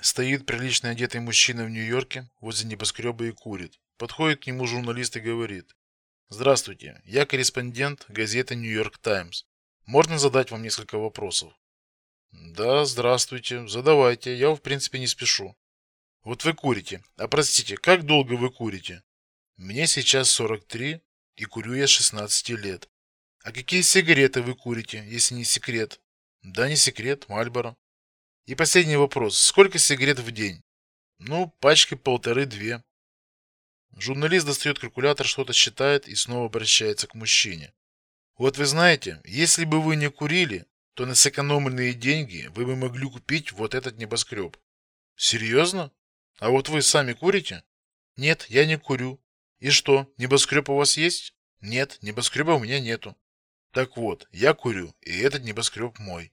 Стоит прилично одетый мужчина в Нью-Йорке возле небоскреба и курит. Подходит к нему журналист и говорит: "Здравствуйте, я корреспондент газеты Нью-Йорк Таймс. Можно задать вам несколько вопросов?" "Да, здравствуйте. Задавайте. Я, в принципе, не спешу." "Вот вы курите. А простите, как долго вы курите?" "Мне сейчас 43, и курю я с 16 лет." "А какие сигареты вы курите, если не секрет?" "Да не секрет, Мальборо." И последний вопрос. Сколько сигарет в день? Ну, пачки полторы-две. Журналист достает калькулятор, что-то считает и снова обращается к мужчине. Вот вы знаете, если бы вы не курили, то на сэкономленные деньги вы бы могли купить вот этот небоскреб. Серьезно? А вот вы сами курите? Нет, я не курю. И что, небоскреб у вас есть? Нет, небоскреба у меня нету. Так вот, я курю, и этот небоскреб мой.